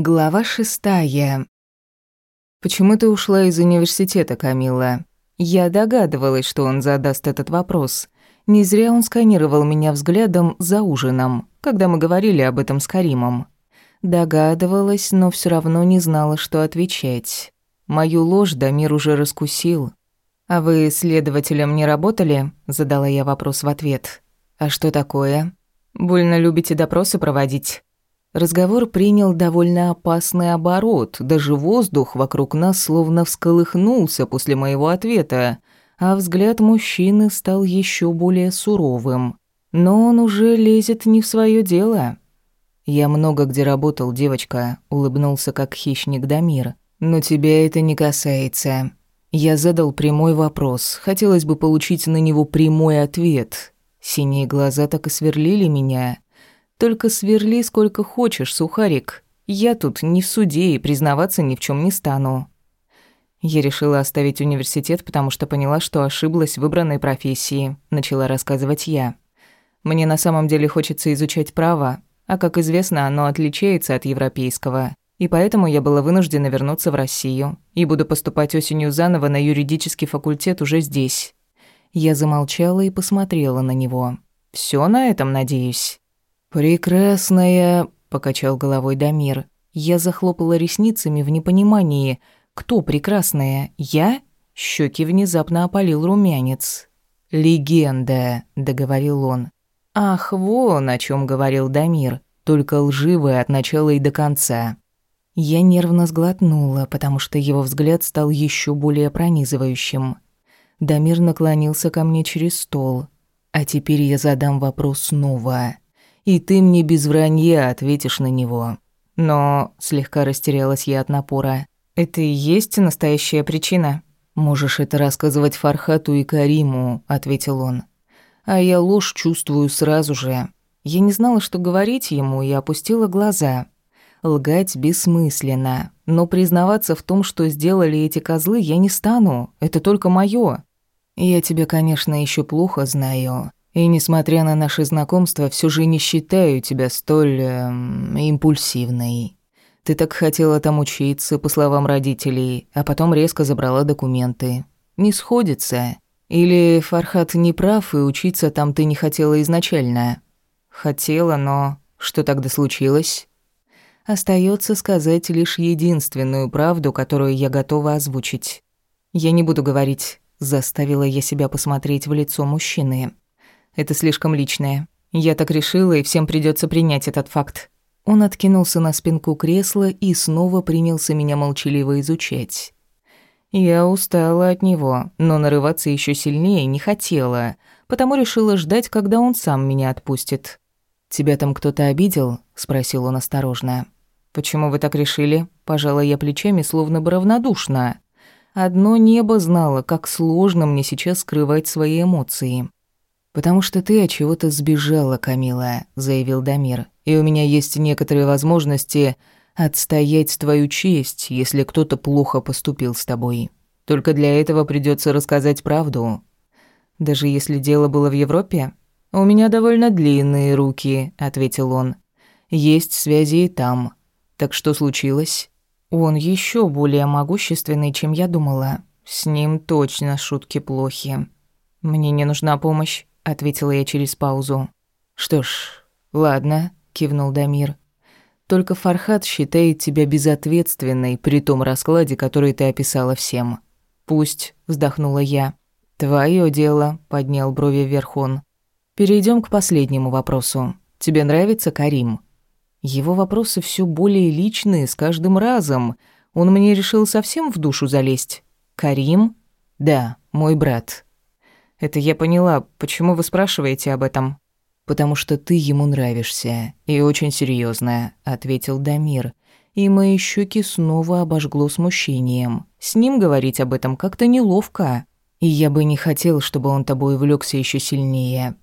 Глава шестая. «Почему ты ушла из университета, Камила?» Я догадывалась, что он задаст этот вопрос. Не зря он сканировал меня взглядом за ужином, когда мы говорили об этом с Каримом. Догадывалась, но все равно не знала, что отвечать. Мою ложь Дамир уже раскусил. «А вы следователем не работали?» – задала я вопрос в ответ. «А что такое?» «Больно любите допросы проводить?» Разговор принял довольно опасный оборот, даже воздух вокруг нас словно всколыхнулся после моего ответа, а взгляд мужчины стал еще более суровым. Но он уже лезет не в свое дело. «Я много где работал, девочка», — улыбнулся как хищник Дамир. «Но тебя это не касается». Я задал прямой вопрос, хотелось бы получить на него прямой ответ. Синие глаза так и сверлили меня, только сверли сколько хочешь, сухарик. Я тут не в суде и признаваться ни в чем не стану. Я решила оставить университет, потому что поняла, что ошиблась в выбранной профессии, начала рассказывать я. Мне на самом деле хочется изучать право, а как известно, оно отличается от европейского. И поэтому я была вынуждена вернуться в Россию и буду поступать осенью заново на юридический факультет уже здесь. Я замолчала и посмотрела на него. Всё на этом, надеюсь. «Прекрасная», — покачал головой Дамир. Я захлопала ресницами в непонимании. «Кто прекрасная? Я?» Щеки внезапно опалил румянец. «Легенда», — договорил он. «Ах, вон о чем говорил Дамир, только лживая от начала и до конца». Я нервно сглотнула, потому что его взгляд стал еще более пронизывающим. Дамир наклонился ко мне через стол. «А теперь я задам вопрос снова и ты мне без вранья ответишь на него. Но слегка растерялась я от напора. Это и есть настоящая причина. Можешь это рассказывать Фархату и Кариму, ответил он. А я ложь чувствую сразу же. Я не знала, что говорить ему, и опустила глаза. Лгать бессмысленно, но признаваться в том, что сделали эти козлы, я не стану. Это только моё. Я тебя, конечно, еще плохо знаю, и несмотря на наше знакомство, все же не считаю тебя столь э, импульсивной. Ты так хотела там учиться, по словам родителей, а потом резко забрала документы. Не сходится. Или Фархат не прав, и учиться там ты не хотела изначально? Хотела, но что тогда случилось? Остается сказать лишь единственную правду, которую я готова озвучить. Я не буду говорить, заставила я себя посмотреть в лицо мужчины. Это слишком личное. Я так решила, и всем придется принять этот факт. Он откинулся на спинку кресла и снова принялся меня молчаливо изучать. Я устала от него, но нарываться еще сильнее не хотела, потому решила ждать, когда он сам меня отпустит. «Тебя там кто-то обидел?» — спросил он осторожно. «Почему вы так решили?» — пожала я плечами, словно бы равнодушно. Одно небо знало, как сложно мне сейчас скрывать свои эмоции. «Потому что ты от чего-то сбежала, Камила», — заявил Дамир. «И у меня есть некоторые возможности отстоять твою честь, если кто-то плохо поступил с тобой. Только для этого придется рассказать правду. Даже если дело было в Европе? У меня довольно длинные руки», — ответил он. «Есть связи и там. Так что случилось?» «Он еще более могущественный, чем я думала. С ним точно шутки плохи. Мне не нужна помощь ответила я через паузу. Что ж, ладно, кивнул Дамир. Только Фархат считает тебя безответственной при том раскладе, который ты описала всем. Пусть, вздохнула я. Твое дело, поднял брови вверх он. Перейдем к последнему вопросу. Тебе нравится Карим? Его вопросы все более личные с каждым разом. Он мне решил совсем в душу залезть. Карим? Да, мой брат. Это я поняла. Почему вы спрашиваете об этом? Потому что ты ему нравишься. И очень серьёзно, ответил Дамир. И мои щеки снова обожгло смущением. С ним говорить об этом как-то неловко. И я бы не хотел, чтобы он тобой увлёкся ещё сильнее.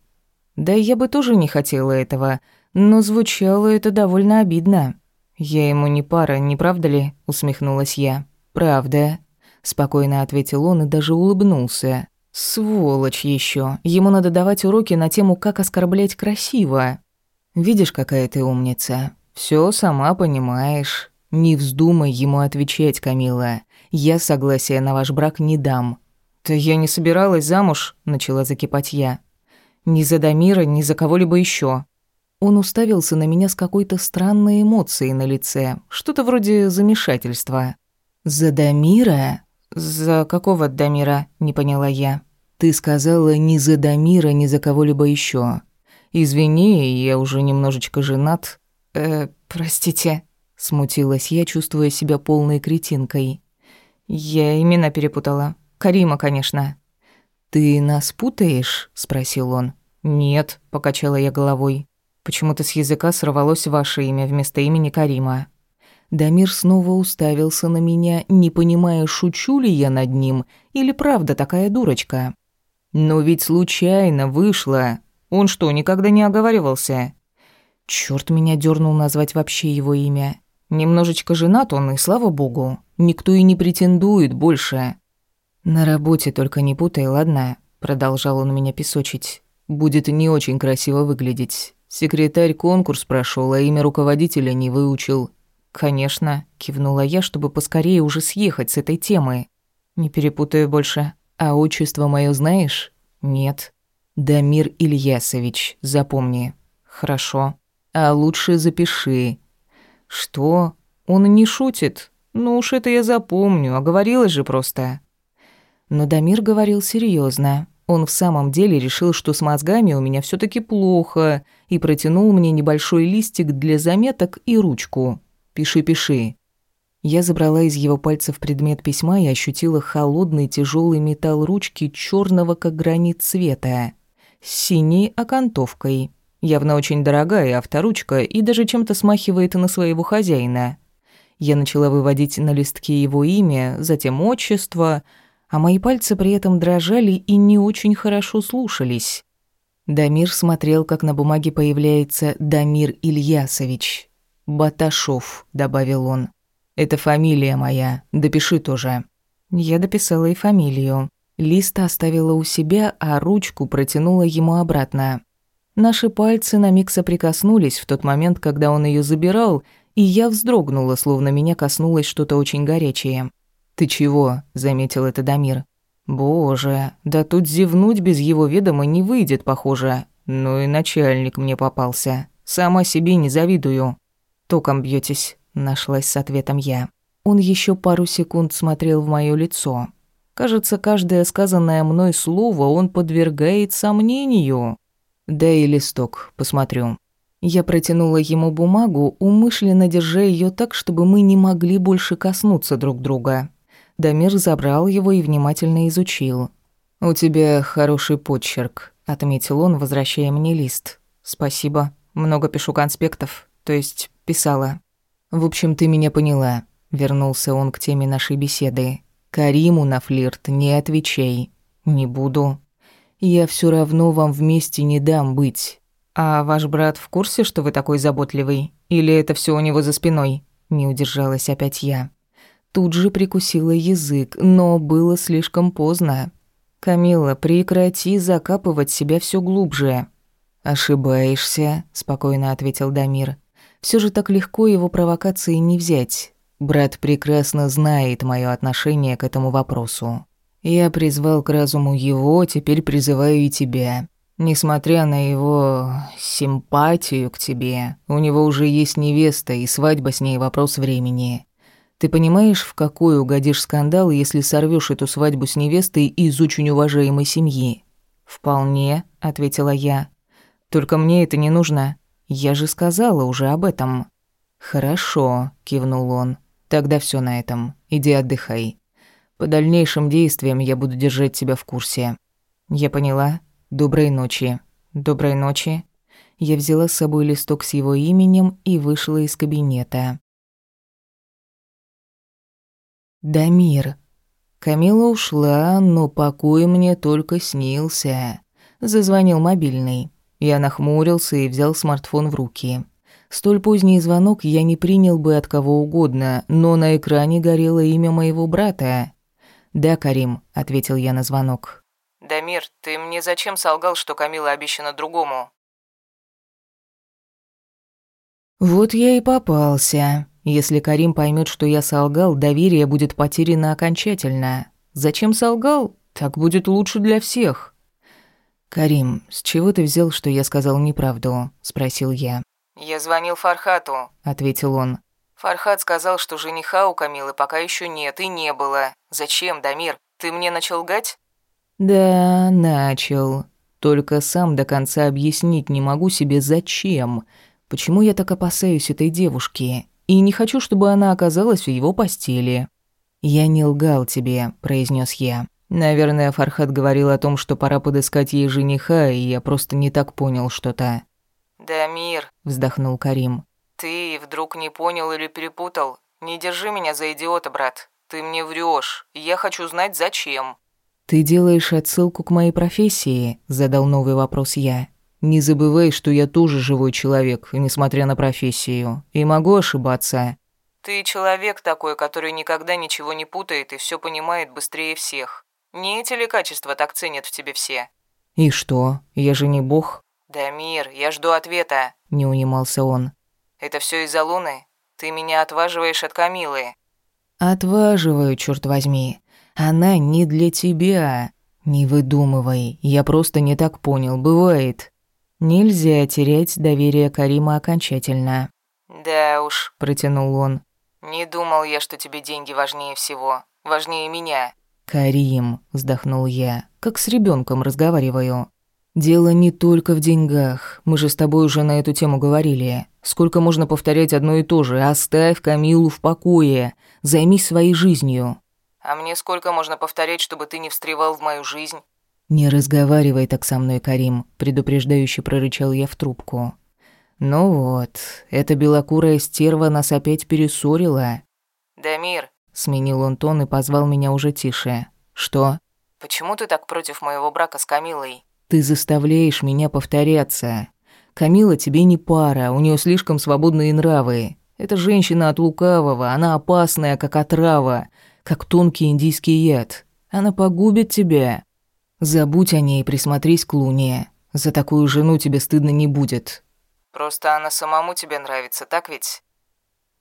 Да я бы тоже не хотела этого, но звучало это довольно обидно. Я ему не пара, не правда ли? усмехнулась я. Правда, спокойно ответил он и даже улыбнулся. Сволочь еще. Ему надо давать уроки на тему, как оскорблять красиво. Видишь, какая ты умница. Все сама понимаешь. Не вздумай ему отвечать, Камила. Я согласия на ваш брак не дам. Да я не собиралась замуж, начала закипать я. Ни за Дамира, ни за кого-либо еще. Он уставился на меня с какой-то странной эмоцией на лице, что-то вроде замешательства. «За Дамира?» «За какого Дамира?» – не поняла я. «Ты сказала ни за Дамира, ни за кого-либо еще. Извини, я уже немножечко женат». «Э, простите», – смутилась я, чувствуя себя полной кретинкой. «Я имена перепутала. Карима, конечно». «Ты нас путаешь?» – спросил он. «Нет», – покачала я головой. Почему-то с языка сорвалось ваше имя вместо имени Карима. Дамир снова уставился на меня, не понимая, шучу ли я над ним или правда такая дурочка. Но ведь случайно вышло. Он что, никогда не оговаривался? Чёрт меня дернул назвать вообще его имя. Немножечко женат он, и слава богу. Никто и не претендует больше. На работе только не путай, ладно? Продолжал он меня песочить. Будет не очень красиво выглядеть. Секретарь конкурс прошел, а имя руководителя не выучил. Конечно, кивнула я, чтобы поскорее уже съехать с этой темы. Не перепутаю больше. А отчество мое знаешь? Нет. Дамир Ильясович, запомни. Хорошо. А лучше запиши. Что? Он не шутит? Ну уж это я запомню, а говорила же просто. Но Дамир говорил серьезно. Он в самом деле решил, что с мозгами у меня все таки плохо, и протянул мне небольшой листик для заметок и ручку. «Пиши, пиши». Я забрала из его пальцев предмет письма и ощутила холодный тяжелый металл ручки черного как гранит цвета, с синей окантовкой. Явно очень дорогая авторучка и даже чем-то смахивает на своего хозяина. Я начала выводить на листке его имя, затем отчество — а мои пальцы при этом дрожали и не очень хорошо слушались. Дамир смотрел, как на бумаге появляется Дамир Ильясович. «Баташов», — добавил он. «Это фамилия моя, допиши тоже». Я дописала и фамилию. Лист оставила у себя, а ручку протянула ему обратно. Наши пальцы на миг соприкоснулись в тот момент, когда он ее забирал, и я вздрогнула, словно меня коснулось что-то очень горячее. «Ты чего?» – заметил это Дамир. «Боже, да тут зевнуть без его ведома не выйдет, похоже. Ну и начальник мне попался. Сама себе не завидую». «Током бьетесь», – нашлась с ответом я. Он еще пару секунд смотрел в моё лицо. Кажется, каждое сказанное мной слово он подвергает сомнению. «Дай листок, посмотрю». Я протянула ему бумагу, умышленно держа ее так, чтобы мы не могли больше коснуться друг друга. Дамир забрал его и внимательно изучил. «У тебя хороший почерк», — отметил он, возвращая мне лист. «Спасибо. Много пишу конспектов. То есть писала». «В общем, ты меня поняла», — вернулся он к теме нашей беседы. «Кариму на флирт не отвечай. Не буду. Я все равно вам вместе не дам быть». «А ваш брат в курсе, что вы такой заботливый? Или это все у него за спиной?» Не удержалась опять я. Тут же прикусила язык, но было слишком поздно. «Камила, прекрати закапывать себя все глубже». «Ошибаешься», — спокойно ответил Дамир. Все же так легко его провокации не взять. Брат прекрасно знает мое отношение к этому вопросу. Я призвал к разуму его, теперь призываю и тебя. Несмотря на его симпатию к тебе, у него уже есть невеста, и свадьба с ней вопрос времени. Ты понимаешь, в какой угодишь скандал, если сорвешь эту свадьбу с невестой из очень уважаемой семьи? Вполне, ответила я. Только мне это не нужно. Я же сказала уже об этом. Хорошо, кивнул он. Тогда все на этом. Иди отдыхай. По дальнейшим действиям я буду держать тебя в курсе. Я поняла. Доброй ночи. Доброй ночи. Я взяла с собой листок с его именем и вышла из кабинета. Дамир. Камила ушла, но покой мне только снился. Зазвонил мобильный. Я нахмурился и взял смартфон в руки. Столь поздний звонок я не принял бы от кого угодно, но на экране горело имя моего брата. «Да, Карим», — ответил я на звонок. «Дамир, ты мне зачем солгал, что Камила обещана другому?» Вот я и попался. Если Карим поймет, что я солгал, доверие будет потеряно окончательно. Зачем солгал? Так будет лучше для всех. «Карим, с чего ты взял, что я сказал неправду?» – спросил я. «Я звонил Фархату», – ответил он. «Фархат сказал, что жениха у Камилы пока еще нет и не было. Зачем, Дамир? Ты мне начал лгать?» «Да, начал. Только сам до конца объяснить не могу себе, зачем. Почему я так опасаюсь этой девушки? И не хочу, чтобы она оказалась в его постели». «Я не лгал тебе», – произнес я. Наверное, Фархат говорил о том, что пора подыскать ей жениха, и я просто не так понял что-то. «Дамир», — вздохнул Карим. «Ты вдруг не понял или перепутал? Не держи меня за идиота, брат. Ты мне врешь. Я хочу знать, зачем». «Ты делаешь отсылку к моей профессии?» – задал новый вопрос я. «Не забывай, что я тоже живой человек, несмотря на профессию, и могу ошибаться». «Ты человек такой, который никогда ничего не путает и все понимает быстрее всех. Не эти ли качества так ценят в тебе все? И что? Я же не бог. Да, мир, я жду ответа. Не унимался он. Это все из-за Луны? Ты меня отваживаешь от Камилы. Отваживаю, черт возьми. Она не для тебя. Не выдумывай. Я просто не так понял. Бывает. Нельзя терять доверие Карима окончательно. Да уж, протянул он. Не думал я, что тебе деньги важнее всего. Важнее меня. «Карим», — вздохнул я, — «как с ребенком разговариваю». «Дело не только в деньгах. Мы же с тобой уже на эту тему говорили. Сколько можно повторять одно и то же? Оставь Камилу в покое. Займись своей жизнью». «А мне сколько можно повторять, чтобы ты не встревал в мою жизнь?» «Не разговаривай так со мной, Карим», — предупреждающе прорычал я в трубку. «Ну вот, эта белокурая стерва нас опять перессорила». «Дамир, Сменил он тон и позвал меня уже тише. «Что?» «Почему ты так против моего брака с Камилой?» «Ты заставляешь меня повторяться. Камила тебе не пара, у нее слишком свободные нравы. Это женщина от лукавого, она опасная, как отрава, как тонкий индийский яд. Она погубит тебя. Забудь о ней и присмотрись к Луне. За такую жену тебе стыдно не будет». «Просто она самому тебе нравится, так ведь?»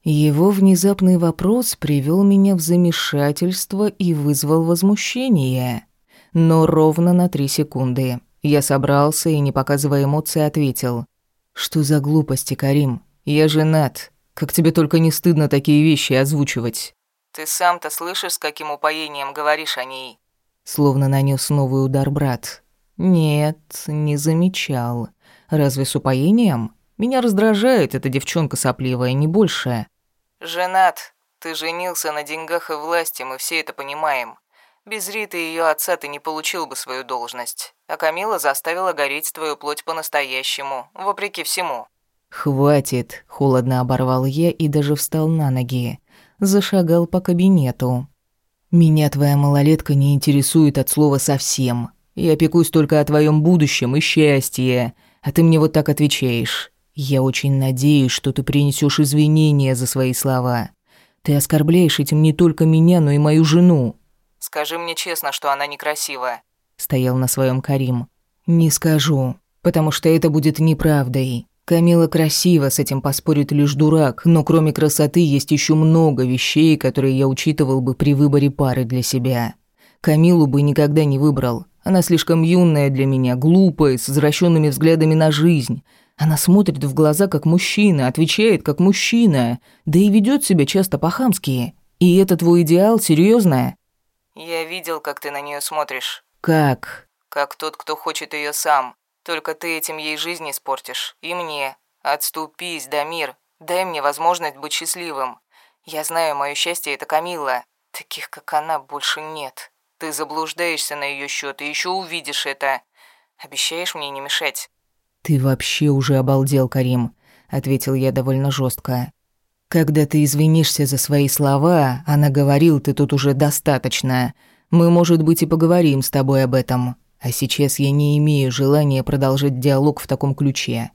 Его внезапный вопрос привел меня в замешательство и вызвал возмущение. Но ровно на три секунды. Я собрался и, не показывая эмоций, ответил. «Что за глупости, Карим? Я женат. Как тебе только не стыдно такие вещи озвучивать?» «Ты сам-то слышишь, с каким упоением говоришь о ней?» Словно нанес новый удар брат. «Нет, не замечал. Разве с упоением? Меня раздражает эта девчонка сопливая, не больше. «Женат. Ты женился на деньгах и власти, мы все это понимаем. Без Риты и ее отца ты не получил бы свою должность. А Камила заставила гореть твою плоть по-настоящему, вопреки всему». «Хватит», — холодно оборвал я и даже встал на ноги. Зашагал по кабинету. «Меня твоя малолетка не интересует от слова совсем. Я пекусь только о твоем будущем и счастье, а ты мне вот так отвечаешь. Я очень надеюсь, что ты принесешь извинения за свои слова. Ты оскорбляешь этим не только меня, но и мою жену. Скажи мне честно, что она некрасивая. Стоял на своем Карим. Не скажу, потому что это будет неправдой. Камила красива, с этим поспорит лишь дурак, но кроме красоты есть еще много вещей, которые я учитывал бы при выборе пары для себя. Камилу бы никогда не выбрал. Она слишком юная для меня, глупая, с извращенными взглядами на жизнь. Она смотрит в глаза как мужчина, отвечает как мужчина, да и ведет себя часто по-хамски. И это твой идеал, серьезно? Я видел, как ты на нее смотришь. Как? Как тот, кто хочет ее сам. Только ты этим ей жизнь испортишь. И мне. Отступись, Дамир. Дай мне возможность быть счастливым. Я знаю, мое счастье это Камила. Таких, как она, больше нет. Ты заблуждаешься на ее счет и еще увидишь это. Обещаешь мне не мешать? «Ты вообще уже обалдел, Карим», — ответил я довольно жестко. «Когда ты извинишься за свои слова, она говорил, ты тут уже достаточно. Мы, может быть, и поговорим с тобой об этом. А сейчас я не имею желания продолжать диалог в таком ключе.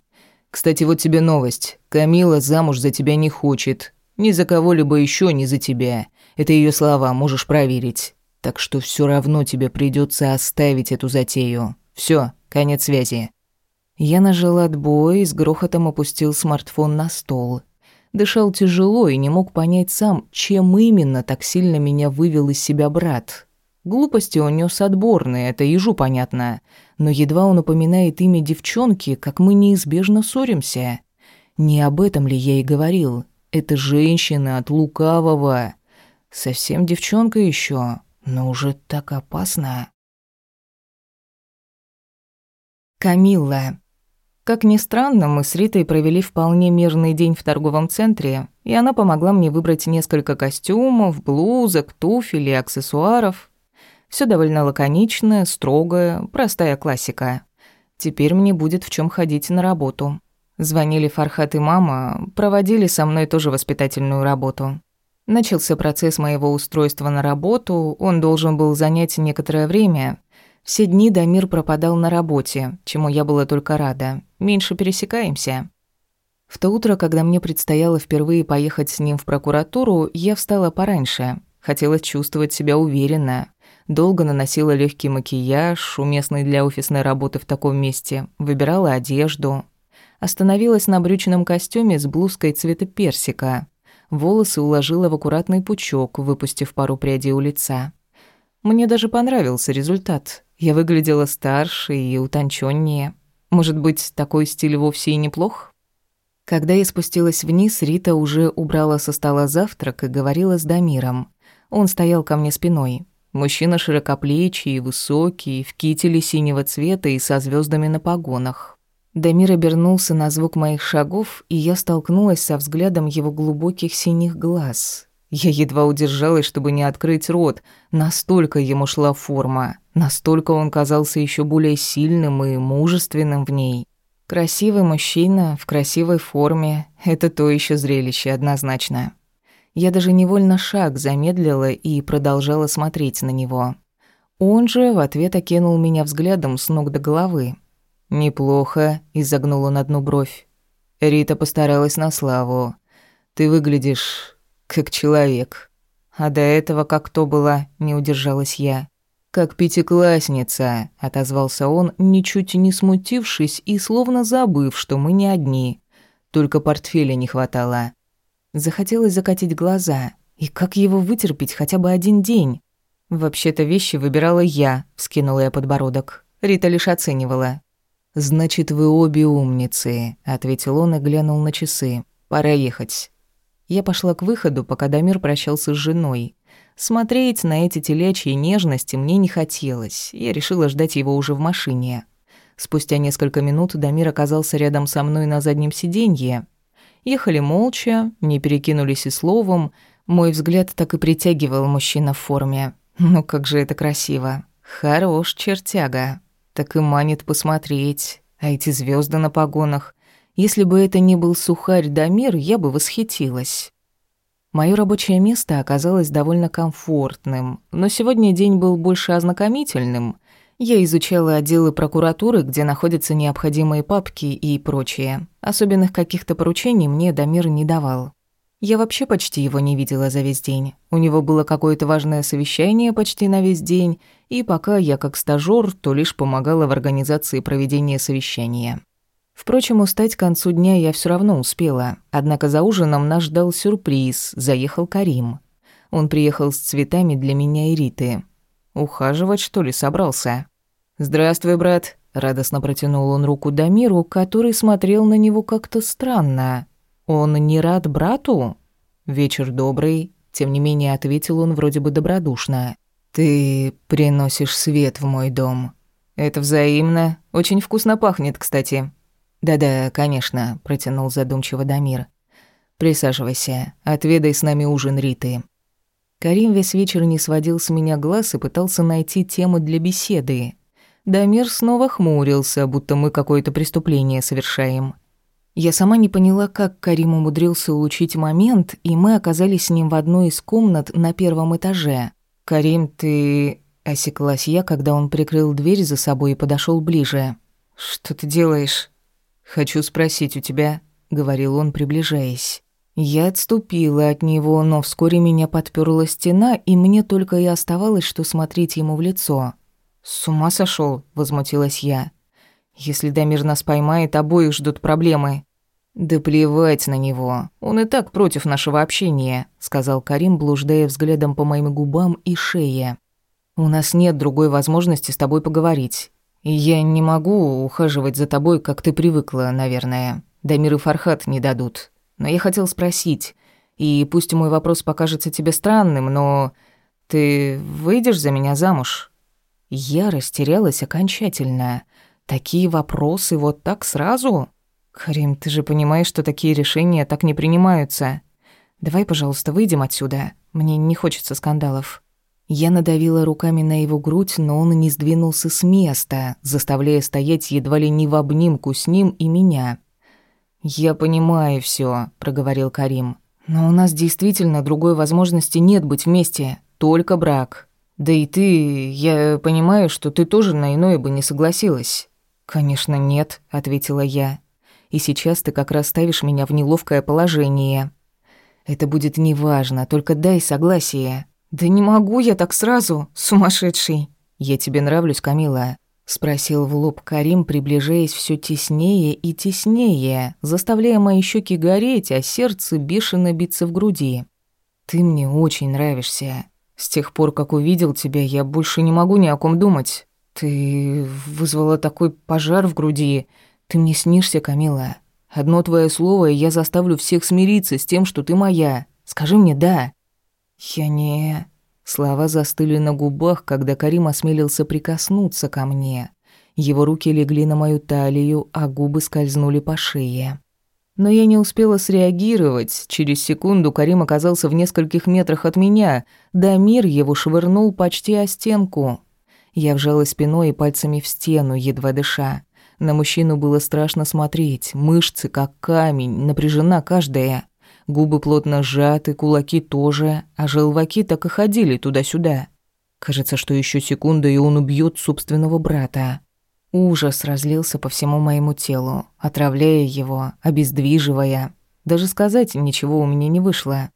Кстати, вот тебе новость. Камила замуж за тебя не хочет. Ни за кого-либо еще, ни за тебя. Это ее слова, можешь проверить. Так что все равно тебе придется оставить эту затею. Все, конец связи». Я нажал отбой и с грохотом опустил смартфон на стол. Дышал тяжело и не мог понять сам, чем именно так сильно меня вывел из себя брат. Глупости он нёс отборные, это ежу понятно. Но едва он упоминает имя девчонки, как мы неизбежно ссоримся. Не об этом ли я и говорил? Это женщина от лукавого. Совсем девчонка еще, но уже так опасно. Камилла. Как ни странно, мы с Ритой провели вполне мирный день в торговом центре, и она помогла мне выбрать несколько костюмов, блузок, туфель и аксессуаров. Все довольно лаконичное, строгое, простая классика. Теперь мне будет в чем ходить на работу. Звонили Фархат и мама, проводили со мной тоже воспитательную работу. Начался процесс моего устройства на работу, он должен был занять некоторое время, все дни Дамир пропадал на работе, чему я была только рада. Меньше пересекаемся. В то утро, когда мне предстояло впервые поехать с ним в прокуратуру, я встала пораньше. Хотела чувствовать себя уверенно. Долго наносила легкий макияж, уместный для офисной работы в таком месте. Выбирала одежду. Остановилась на брючном костюме с блузкой цвета персика. Волосы уложила в аккуратный пучок, выпустив пару прядей у лица. Мне даже понравился результат. Я выглядела старше и утонченнее. Может быть, такой стиль вовсе и неплох? Когда я спустилась вниз, Рита уже убрала со стола завтрак и говорила с Дамиром. Он стоял ко мне спиной. Мужчина широкоплечий и высокий, в кителе синего цвета и со звездами на погонах. Дамир обернулся на звук моих шагов, и я столкнулась со взглядом его глубоких синих глаз. Я едва удержалась, чтобы не открыть рот. Настолько ему шла форма. Настолько он казался еще более сильным и мужественным в ней. Красивый мужчина в красивой форме — это то еще зрелище, однозначно. Я даже невольно шаг замедлила и продолжала смотреть на него. Он же в ответ окинул меня взглядом с ног до головы. «Неплохо», — изогнул он одну бровь. «Рита постаралась на славу. Ты выглядишь как человек. А до этого как кто была, не удержалась я. Как пятиклассница, отозвался он, ничуть не смутившись и словно забыв, что мы не одни. Только портфеля не хватало. Захотелось закатить глаза. И как его вытерпеть хотя бы один день? Вообще-то вещи выбирала я, вскинула я подбородок. Рита лишь оценивала. «Значит, вы обе умницы», — ответил он и глянул на часы. «Пора ехать». Я пошла к выходу, пока Дамир прощался с женой. Смотреть на эти телячьи нежности мне не хотелось. Я решила ждать его уже в машине. Спустя несколько минут Дамир оказался рядом со мной на заднем сиденье. Ехали молча, не перекинулись и словом. Мой взгляд так и притягивал мужчина в форме. Ну как же это красиво. Хорош чертяга. Так и манит посмотреть. А эти звезды на погонах. Если бы это не был сухарь Дамир, я бы восхитилась. Моё рабочее место оказалось довольно комфортным, но сегодня день был больше ознакомительным. Я изучала отделы прокуратуры, где находятся необходимые папки и прочее. Особенных каких-то поручений мне Дамир не давал. Я вообще почти его не видела за весь день. У него было какое-то важное совещание почти на весь день, и пока я как стажёр, то лишь помогала в организации проведения совещания. Впрочем, устать к концу дня я все равно успела. Однако за ужином нас ждал сюрприз. Заехал Карим. Он приехал с цветами для меня и Риты. Ухаживать, что ли, собрался? «Здравствуй, брат», — радостно протянул он руку Дамиру, который смотрел на него как-то странно. «Он не рад брату?» «Вечер добрый», — тем не менее ответил он вроде бы добродушно. «Ты приносишь свет в мой дом». «Это взаимно. Очень вкусно пахнет, кстати», «Да-да, конечно», — протянул задумчиво Дамир. «Присаживайся, отведай с нами ужин Риты». Карим весь вечер не сводил с меня глаз и пытался найти тему для беседы. Дамир снова хмурился, будто мы какое-то преступление совершаем. Я сама не поняла, как Карим умудрился улучшить момент, и мы оказались с ним в одной из комнат на первом этаже. «Карим, ты...» — осеклась я, когда он прикрыл дверь за собой и подошел ближе. «Что ты делаешь?» «Хочу спросить у тебя», — говорил он, приближаясь. Я отступила от него, но вскоре меня подперла стена, и мне только и оставалось, что смотреть ему в лицо. «С ума сошел, возмутилась я. «Если Дамир нас поймает, обоих ждут проблемы». «Да плевать на него. Он и так против нашего общения», — сказал Карим, блуждая взглядом по моим губам и шее. «У нас нет другой возможности с тобой поговорить. Я не могу ухаживать за тобой, как ты привыкла, наверное. Дамир и Фархат не дадут. Но я хотел спросить, и пусть мой вопрос покажется тебе странным, но ты выйдешь за меня замуж?» Я растерялась окончательно. Такие вопросы вот так сразу? Карим, ты же понимаешь, что такие решения так не принимаются. Давай, пожалуйста, выйдем отсюда. Мне не хочется скандалов. Я надавила руками на его грудь, но он не сдвинулся с места, заставляя стоять едва ли не в обнимку с ним и меня. «Я понимаю все, проговорил Карим. «Но у нас действительно другой возможности нет быть вместе, только брак. Да и ты, я понимаю, что ты тоже на иное бы не согласилась». «Конечно, нет», — ответила я. «И сейчас ты как раз ставишь меня в неловкое положение». «Это будет неважно, только дай согласие». «Да не могу я так сразу, сумасшедший!» «Я тебе нравлюсь, Камила?» — спросил в лоб Карим, приближаясь все теснее и теснее, заставляя мои щеки гореть, а сердце бешено биться в груди. «Ты мне очень нравишься. С тех пор, как увидел тебя, я больше не могу ни о ком думать. Ты вызвала такой пожар в груди. Ты мне снишься, Камила. Одно твое слово, и я заставлю всех смириться с тем, что ты моя. Скажи мне «да». «Я не...» Слова застыли на губах, когда Карим осмелился прикоснуться ко мне. Его руки легли на мою талию, а губы скользнули по шее. Но я не успела среагировать. Через секунду Карим оказался в нескольких метрах от меня. Дамир его швырнул почти о стенку. Я вжала спиной и пальцами в стену, едва дыша. На мужчину было страшно смотреть. Мышцы, как камень, напряжена каждая. Губы плотно сжаты, кулаки тоже, а желваки так и ходили туда-сюда. Кажется, что еще секунда, и он убьет собственного брата. Ужас разлился по всему моему телу, отравляя его, обездвиживая. Даже сказать ничего у меня не вышло.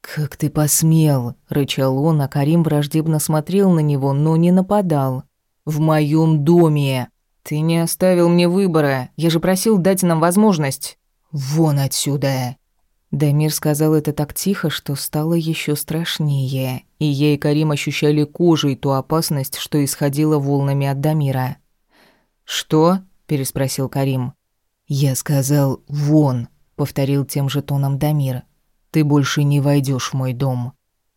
«Как ты посмел!» — рычал он, а Карим враждебно смотрел на него, но не нападал. «В моем доме!» «Ты не оставил мне выбора. Я же просил дать нам возможность». «Вон отсюда!» Дамир сказал это так тихо, что стало еще страшнее, и я и Карим ощущали кожей ту опасность, что исходила волнами от Дамира. «Что?» – переспросил Карим. «Я сказал «вон», – повторил тем же тоном Дамир. «Ты больше не войдешь в мой дом».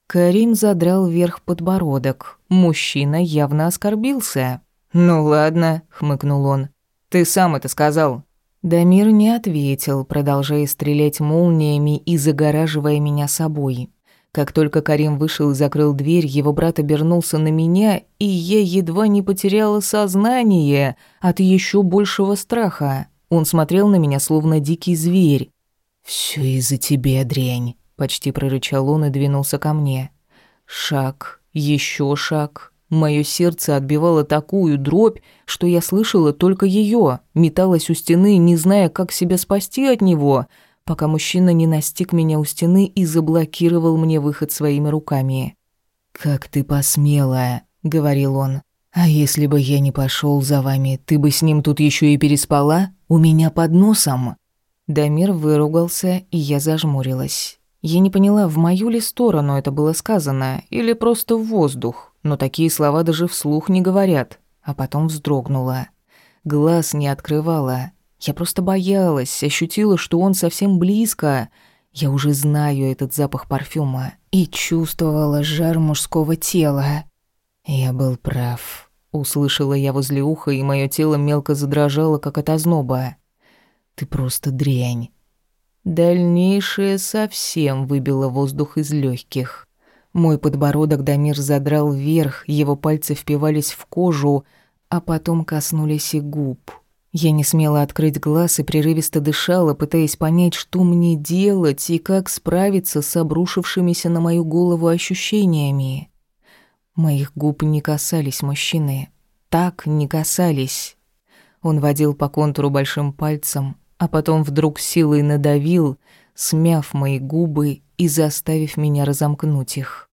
Карим задрал вверх подбородок. Мужчина явно оскорбился. «Ну ладно», – хмыкнул он. «Ты сам это сказал. Дамир не ответил, продолжая стрелять молниями и загораживая меня собой. Как только Карим вышел и закрыл дверь, его брат обернулся на меня, и я едва не потеряла сознание от еще большего страха. Он смотрел на меня, словно дикий зверь. «Всё из-за тебя, дрянь», — почти прорычал он и двинулся ко мне. Шаг, еще шаг, Моё сердце отбивало такую дробь, что я слышала только её, металась у стены, не зная, как себя спасти от него, пока мужчина не настиг меня у стены и заблокировал мне выход своими руками. «Как ты посмела», — говорил он. «А если бы я не пошёл за вами, ты бы с ним тут ещё и переспала? У меня под носом?» Дамир выругался, и я зажмурилась. Я не поняла, в мою ли сторону это было сказано, или просто в воздух но такие слова даже вслух не говорят, а потом вздрогнула. Глаз не открывала. Я просто боялась, ощутила, что он совсем близко. Я уже знаю этот запах парфюма и чувствовала жар мужского тела. Я был прав. Услышала я возле уха, и мое тело мелко задрожало, как от озноба. Ты просто дрянь. Дальнейшее совсем выбило воздух из легких. Мой подбородок Дамир задрал вверх, его пальцы впивались в кожу, а потом коснулись и губ. Я не смела открыть глаз и прерывисто дышала, пытаясь понять, что мне делать и как справиться с обрушившимися на мою голову ощущениями. Моих губ не касались мужчины. Так не касались. Он водил по контуру большим пальцем, а потом вдруг силой надавил, смяв мои губы и заставив меня разомкнуть их.